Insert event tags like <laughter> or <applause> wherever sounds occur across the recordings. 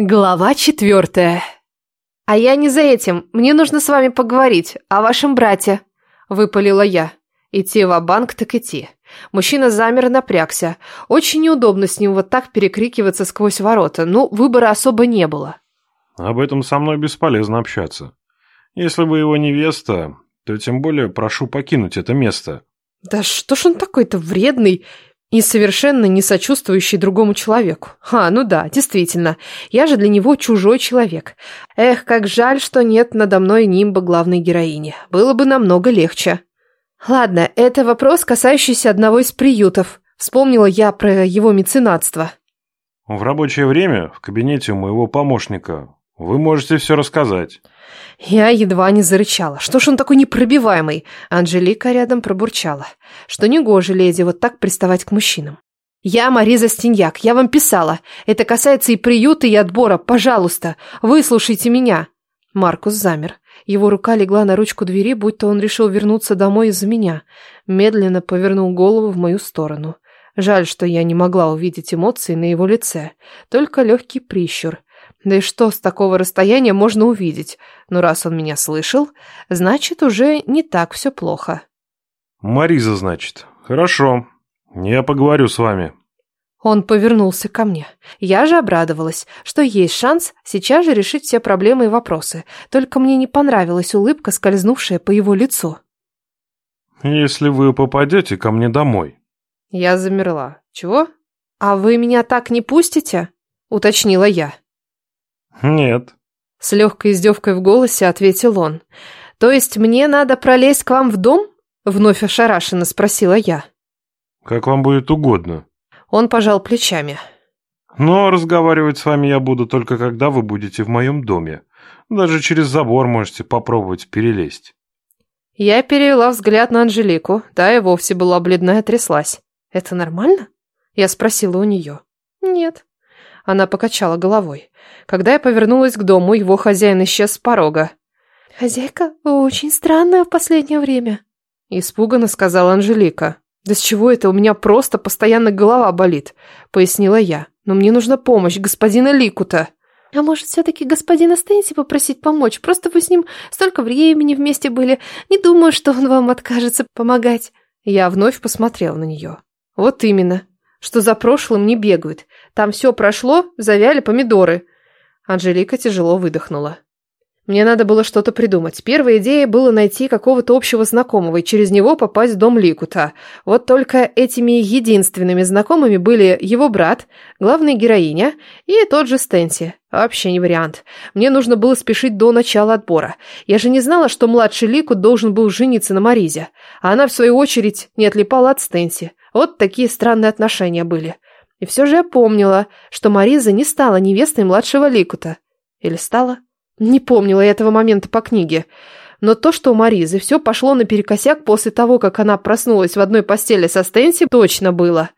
Глава четвертая. «А я не за этим. Мне нужно с вами поговорить. О вашем брате», — выпалила я. Идти в банк так идти. Мужчина замер и напрягся. Очень неудобно с ним вот так перекрикиваться сквозь ворота. Ну, выбора особо не было. «Об этом со мной бесполезно общаться. Если вы его невеста, то тем более прошу покинуть это место». «Да что ж он такой-то вредный и совершенно не сочувствующий другому человеку. А, ну да, действительно, я же для него чужой человек. Эх, как жаль, что нет надо мной нимба главной героини. Было бы намного легче. Ладно, это вопрос, касающийся одного из приютов. Вспомнила я про его меценатство. В рабочее время в кабинете у моего помощника вы можете все рассказать. Я едва не зарычала. Что ж он такой непробиваемый? Анжелика рядом пробурчала. Что негоже леди вот так приставать к мужчинам. Я Мариза Стеньяк, я вам писала. Это касается и приюта, и отбора. Пожалуйста, выслушайте меня. Маркус замер. Его рука легла на ручку двери, будто он решил вернуться домой из-за меня. Медленно повернул голову в мою сторону. Жаль, что я не могла увидеть эмоции на его лице. Только легкий прищур. Да и что с такого расстояния можно увидеть? Но раз он меня слышал, значит, уже не так все плохо. Мариза, значит. Хорошо. Я поговорю с вами. Он повернулся ко мне. Я же обрадовалась, что есть шанс сейчас же решить все проблемы и вопросы. Только мне не понравилась улыбка, скользнувшая по его лицу. «Если вы попадете ко мне домой». Я замерла. «Чего? А вы меня так не пустите?» Уточнила я. «Нет». С легкой издевкой в голосе ответил он. «То есть мне надо пролезть к вам в дом?» Вновь ошарашенно спросила я. «Как вам будет угодно». Он пожал плечами. «Но разговаривать с вами я буду только когда вы будете в моем доме. Даже через забор можете попробовать перелезть». Я перевела взгляд на Анжелику, та и вовсе была бледная, тряслась. «Это нормально?» Я спросила у нее. «Нет». Она покачала головой. Когда я повернулась к дому, его хозяин исчез с порога. «Хозяйка очень странная в последнее время», — испуганно сказала Анжелика. «Да с чего это? У меня просто постоянно голова болит», — пояснила я. «Но мне нужна помощь господина Ликута». «А может, все-таки господина Стэнси попросить помочь? Просто вы с ним столько времени вместе были. Не думаю, что он вам откажется помогать». Я вновь посмотрел на нее. «Вот именно. Что за прошлым не бегают. Там все прошло, завяли помидоры». Анжелика тяжело выдохнула. Мне надо было что-то придумать. Первая идея была найти какого-то общего знакомого и через него попасть в дом Ликута. Вот только этими единственными знакомыми были его брат, главная героиня и тот же Стенси. Вообще не вариант. Мне нужно было спешить до начала отбора. Я же не знала, что младший Ликут должен был жениться на Маризе. А она, в свою очередь, не отлипала от Стенси. Вот такие странные отношения были. И все же я помнила, что Мариза не стала невестой младшего Ликута. Или стала? Не помнила я этого момента по книге. Но то, что у Маризы все пошло наперекосяк после того, как она проснулась в одной постели со Стэнси, точно было.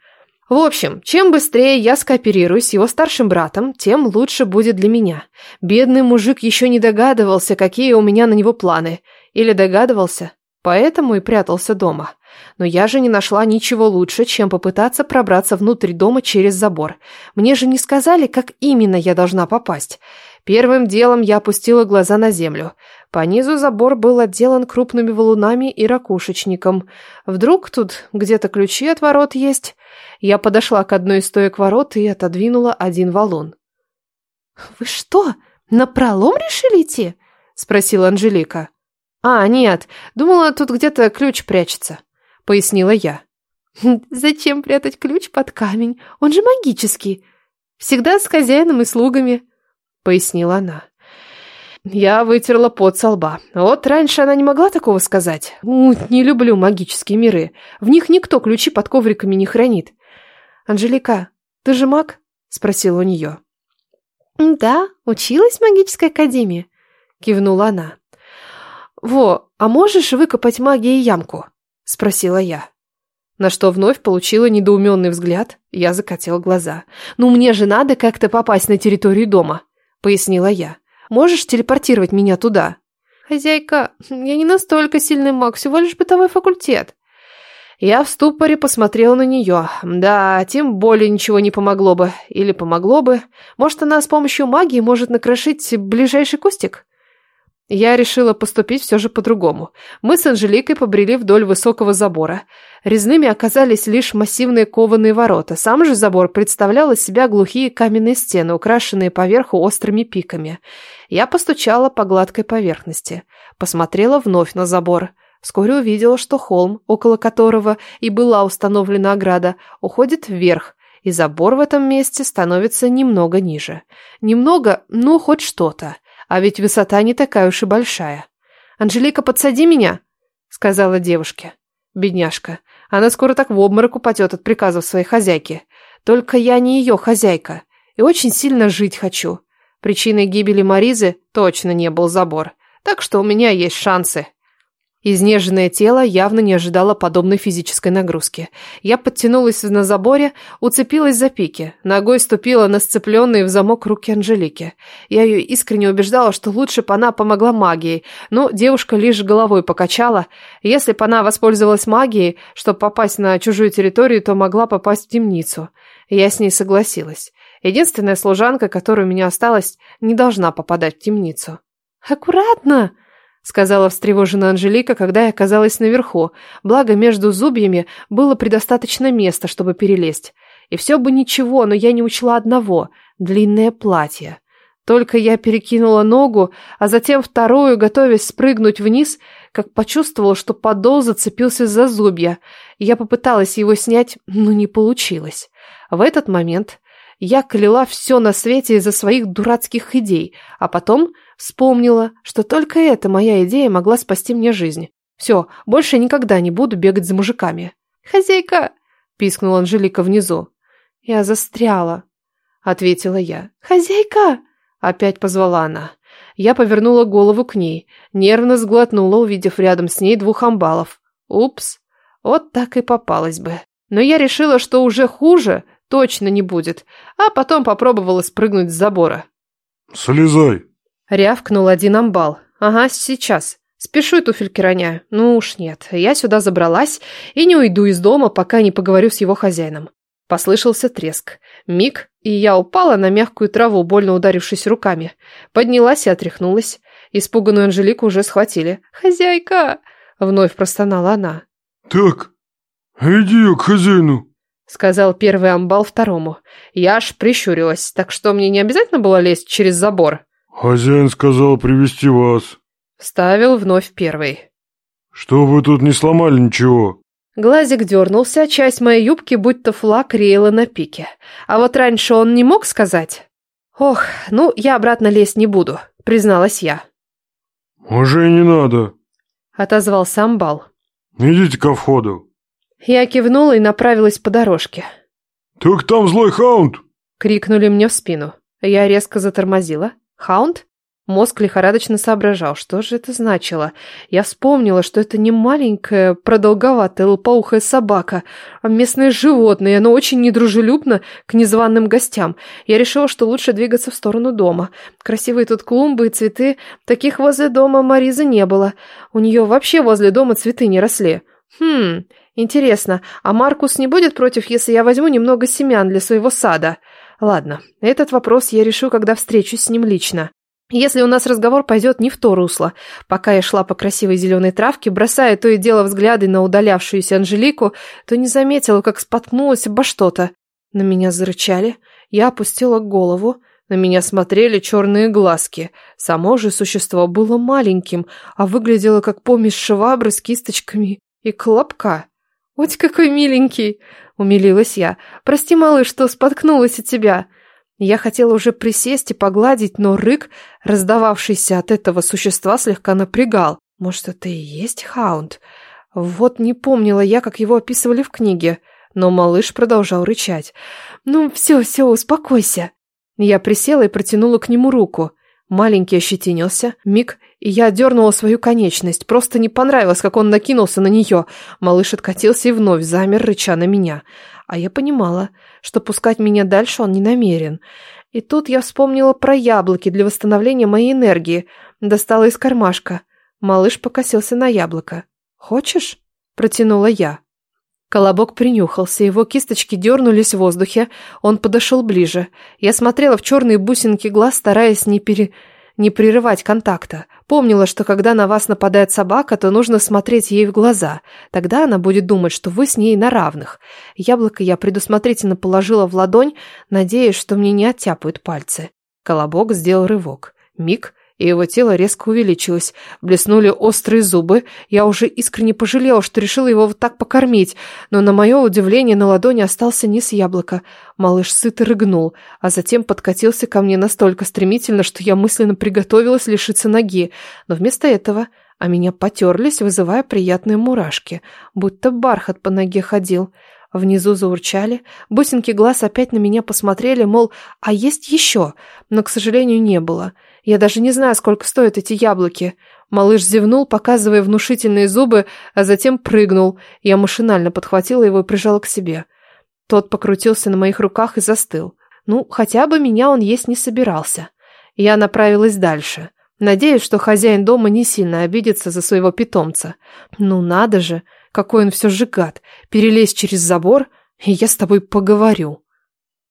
В общем, чем быстрее я скооперируюсь с его старшим братом, тем лучше будет для меня. Бедный мужик еще не догадывался, какие у меня на него планы. Или догадывался, поэтому и прятался дома. Но я же не нашла ничего лучше, чем попытаться пробраться внутрь дома через забор. Мне же не сказали, как именно я должна попасть. Первым делом я опустила глаза на землю. По низу забор был отделан крупными валунами и ракушечником. Вдруг тут где-то ключи от ворот есть? Я подошла к одной из стоек ворот и отодвинула один валун. «Вы что, на пролом решили идти?» — спросила Анжелика. «А, нет, думала, тут где-то ключ прячется», — пояснила я. <laughs> «Зачем прятать ключ под камень? Он же магический. Всегда с хозяином и слугами», — пояснила она. Я вытерла пот со лба. Вот раньше она не могла такого сказать. Не люблю магические миры. В них никто ключи под ковриками не хранит. «Анжелика, ты же маг?» — спросила у нее. «Да, училась в магической академии», — кивнула она. «Во, а можешь выкопать магией ямку?» — спросила я. На что вновь получила недоуменный взгляд, я закатила глаза. «Ну мне же надо как-то попасть на территорию дома», — пояснила я. «Можешь телепортировать меня туда?» «Хозяйка, я не настолько сильный маг, всего лишь бытовой факультет». Я в ступоре посмотрел на нее. Да, тем более ничего не помогло бы. Или помогло бы. Может, она с помощью магии может накрошить ближайший кустик? Я решила поступить все же по-другому. Мы с Анжеликой побрели вдоль высокого забора. Резными оказались лишь массивные кованые ворота. Сам же забор представлял из себя глухие каменные стены, украшенные поверху острыми пиками. Я постучала по гладкой поверхности. Посмотрела вновь на забор. Вскоре увидела, что холм, около которого и была установлена ограда, уходит вверх, и забор в этом месте становится немного ниже. Немного, ну, хоть что-то. А ведь высота не такая уж и большая. «Анжелика, подсади меня!» — сказала девушке. Бедняжка. Она скоро так в обморок упадет от приказов своей хозяйки. Только я не ее хозяйка. И очень сильно жить хочу. Причиной гибели Маризы точно не был забор. Так что у меня есть шансы. Изнеженное тело явно не ожидало подобной физической нагрузки. Я подтянулась на заборе, уцепилась за пики, ногой ступила на сцепленные в замок руки Анжелики. Я ее искренне убеждала, что лучше бы она помогла магией, но девушка лишь головой покачала. Если бы она воспользовалась магией, чтобы попасть на чужую территорию, то могла попасть в темницу. Я с ней согласилась. Единственная служанка, которая у меня осталась, не должна попадать в темницу. «Аккуратно!» Сказала встревоженная Анжелика, когда я оказалась наверху. Благо, между зубьями было предостаточно места, чтобы перелезть. И все бы ничего, но я не учла одного — длинное платье. Только я перекинула ногу, а затем вторую, готовясь спрыгнуть вниз, как почувствовала, что подол зацепился за зубья. Я попыталась его снять, но не получилось. В этот момент я кляла все на свете из-за своих дурацких идей, а потом вспомнила, что только эта моя идея могла спасти мне жизнь. Все, больше никогда не буду бегать за мужиками. «Хозяйка!» – пискнула Анжелика внизу. «Я застряла», – ответила я. «Хозяйка!» – опять позвала она. Я повернула голову к ней, нервно сглотнула, увидев рядом с ней двух амбалов. Упс, вот так и попалась бы. Но я решила, что уже хуже, точно не будет, а потом попробовала спрыгнуть с забора. «Слезай!» Рявкнул один амбал. «Ага, сейчас. Спешу и туфельки роняю. Ну уж нет, я сюда забралась и не уйду из дома, пока не поговорю с его хозяином». Послышался треск. Миг, и я упала на мягкую траву, больно ударившись руками. Поднялась и отряхнулась. Испуганную Анжелику уже схватили. «Хозяйка!» — вновь простонала она. «Так, иди к хозяину!» Сказал первый амбал второму. Я аж прищурилась, так что мне не обязательно было лезть через забор. Хозяин сказал привести вас. Ставил вновь первый. Что вы тут не сломали ничего? Глазик дернулся, часть моей юбки будто флаг реяла на пике. А вот раньше он не мог сказать? Ох, ну я обратно лезть не буду, призналась я. Уже не надо. Отозвался амбал. Идите ко входу. Я кивнула и направилась по дорожке. «Так там злой хаунд!» — крикнули мне в спину. Я резко затормозила. «Хаунд?» Мозг лихорадочно соображал, что же это значило. Я вспомнила, что это не маленькая, продолговатая, лопоухая собака, а местное животное, и оно очень недружелюбно к незваным гостям. Я решила, что лучше двигаться в сторону дома. Красивые тут клумбы и цветы. Таких возле дома Маризы не было. У нее вообще возле дома цветы не росли. Хм, Интересно, а Маркус не будет против, если я возьму немного семян для своего сада? Ладно, этот вопрос я решу, когда встречусь с ним лично. Если у нас разговор пойдет не в то русло. Пока я шла по красивой зеленой травке, бросая то и дело взгляды на удалявшуюся Анжелику, то не заметила, как споткнулась обо что-то. На меня зарычали, я опустила голову, на меня смотрели черные глазки. Само же существо было маленьким, а выглядело как помесь швабры с кисточками и клопка. «Ой, какой миленький!» — умилилась я. «Прости, малыш, что споткнулась от тебя!» Я хотела уже присесть и погладить, но рык, раздававшийся от этого существа, слегка напрягал. Может, это и есть хаунд? Вот не помнила я, как его описывали в книге. Но малыш продолжал рычать. «Ну, все, все, успокойся!» Я присела и протянула к нему руку. Маленький ощетинился. Миг, и я дернула свою конечность. Просто не понравилось, как он накинулся на нее. Малыш откатился и вновь замер, рыча на меня. А я понимала, что пускать меня дальше он не намерен. И тут я вспомнила про яблоки для восстановления моей энергии. Достала из кармашка. Малыш покосился на яблоко. «Хочешь?» – протянула я. Колобок принюхался, его кисточки дернулись в воздухе. Он подошел ближе. Я смотрела в черные бусинки глаз, стараясь не пере не прерывать контакта. Помнила, что когда на вас нападает собака, то нужно смотреть ей в глаза. Тогда она будет думать, что вы с ней на равных. Яблоко я предусмотрительно положила в ладонь, надеясь, что мне не оттяпают пальцы. Колобок сделал рывок. Миг, и его тело резко увеличилось. Блеснули острые зубы. Я уже искренне пожалела, что решила его вот так покормить, но на мое удивление на ладони остался низ яблока. Малыш сыто рыгнул, а затем подкатился ко мне настолько стремительно, что я мысленно приготовилась лишиться ноги, но вместо этого а меня потерлись, вызывая приятные мурашки, будто бархат по ноге ходил. Внизу заурчали, бусинки глаз опять на меня посмотрели, мол, а есть еще, но, к сожалению, не было. Я даже не знаю, сколько стоят эти яблоки. Малыш зевнул, показывая внушительные зубы, а затем прыгнул. Я машинально подхватила его и прижала к себе. Тот покрутился на моих руках и застыл. Ну, хотя бы меня он есть не собирался. Я направилась дальше. Надеюсь, что хозяин дома не сильно обидится за своего питомца. Ну надо же, какой он все же гад. Перелезть через забор, и я с тобой поговорю.